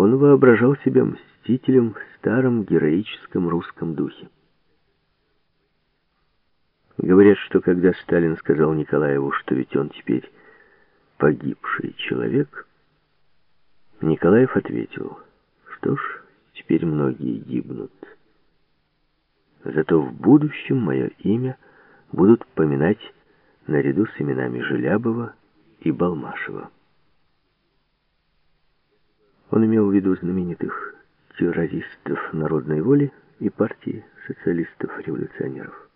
он воображал себя мстителем в старом героическом русском духе. Говорят, что когда Сталин сказал Николаеву, что ведь он теперь погибший человек, Николаев ответил, что ж, теперь многие гибнут. Зато в будущем мое имя будут поминать наряду с именами Желябова и Балмашева. Он имел в виду знаменитых террористов народной воли и партии социалистов-революционеров.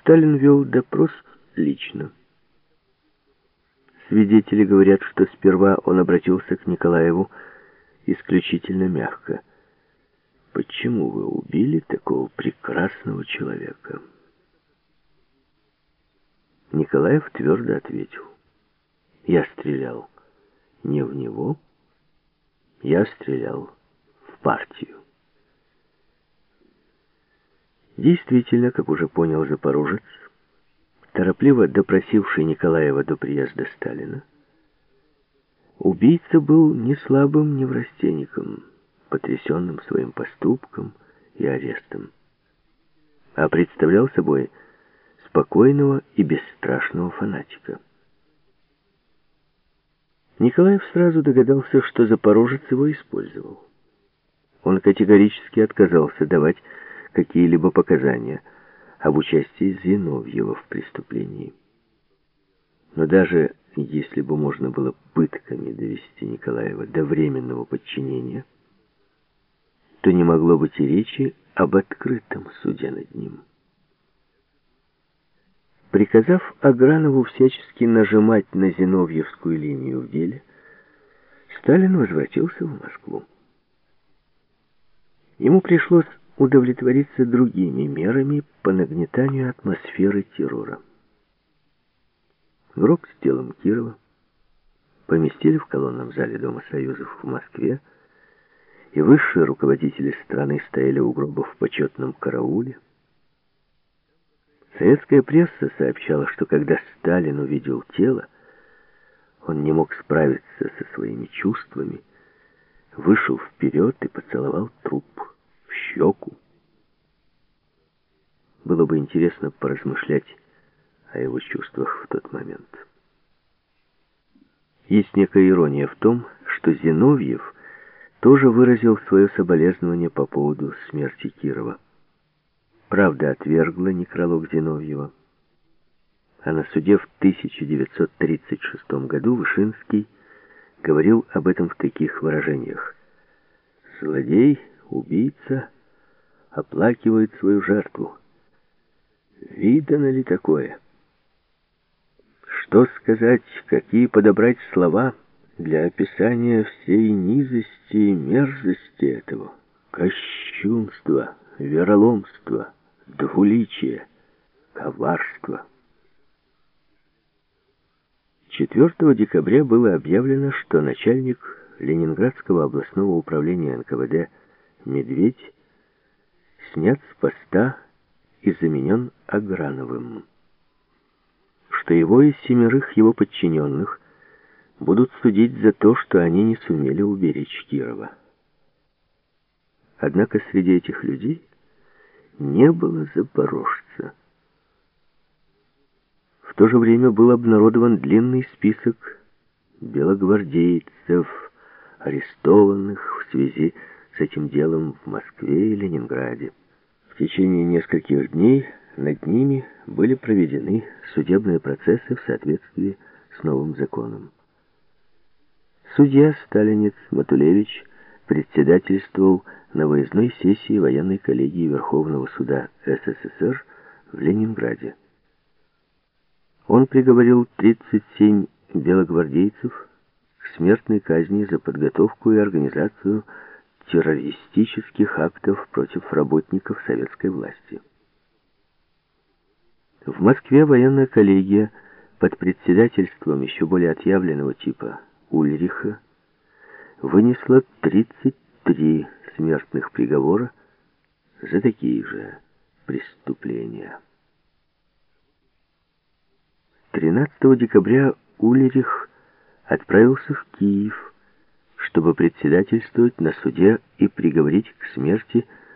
Сталин вел допрос лично. Свидетели говорят, что сперва он обратился к Николаеву исключительно мягко. «Почему вы убили такого прекрасного человека?» Николаев твердо ответил. «Я стрелял не в него, я стрелял в партию». Действительно, как уже понял запорожец, торопливо допросивший Николаева до приезда Сталина, убийца был не слабым неврастенником, потрясенным своим поступком и арестом, а представлял собой спокойного и бесстрашного фанатика. Николаев сразу догадался, что запорожец его использовал. Он категорически отказался давать какие-либо показания об участии Зиновьева в преступлении. Но даже если бы можно было пытками довести Николаева до временного подчинения, то не могло быть и речи об открытом суде над ним. Приказав Агранову всячески нажимать на Зиновьевскую линию в деле, Сталин возвратился в Москву. Ему пришлось удовлетвориться другими мерами по нагнетанию атмосферы террора. Гроб с телом Кирова поместили в колонном зале Дома Союзов в Москве, и высшие руководители страны стояли у гроба в почетном карауле. Советская пресса сообщала, что когда Сталин увидел тело, он не мог справиться со своими чувствами, вышел вперед и поцеловал труп щеку. Было бы интересно поразмышлять о его чувствах в тот момент. Есть некая ирония в том, что Зиновьев тоже выразил свое соболезнование по поводу смерти Кирова. Правда отвергла некролог Зиновьева. А на суде в 1936 году Вышинский говорил об этом в таких выражениях. «Злодей, убийца оплакивает свою жертву. Видано ли такое? Что сказать, какие подобрать слова для описания всей низости и мерзости этого? Кощунство, вероломство, двуличие, коварство. 4 декабря было объявлено, что начальник Ленинградского областного управления НКВД Медведь снят с поста и заменен Аграновым, что его и семерых его подчиненных будут судить за то, что они не сумели уберечь Кирова. Однако среди этих людей не было запорожца. В то же время был обнародован длинный список белогвардейцев, арестованных в связи с этим делом в Москве и Ленинграде. В течение нескольких дней над ними были проведены судебные процессы в соответствии с новым законом. Судья Сталинец Матулевич председательствовал на выездной сессии военной коллегии Верховного суда СССР в Ленинграде. Он приговорил 37 белогвардейцев к смертной казни за подготовку и организацию террористических актов против работников советской власти. В Москве военная коллегия под председательством еще более отъявленного типа Ульриха вынесла 33 смертных приговора за такие же преступления. 13 декабря Ульрих отправился в Киев, чтобы председательствовать на суде и приговорить к смерти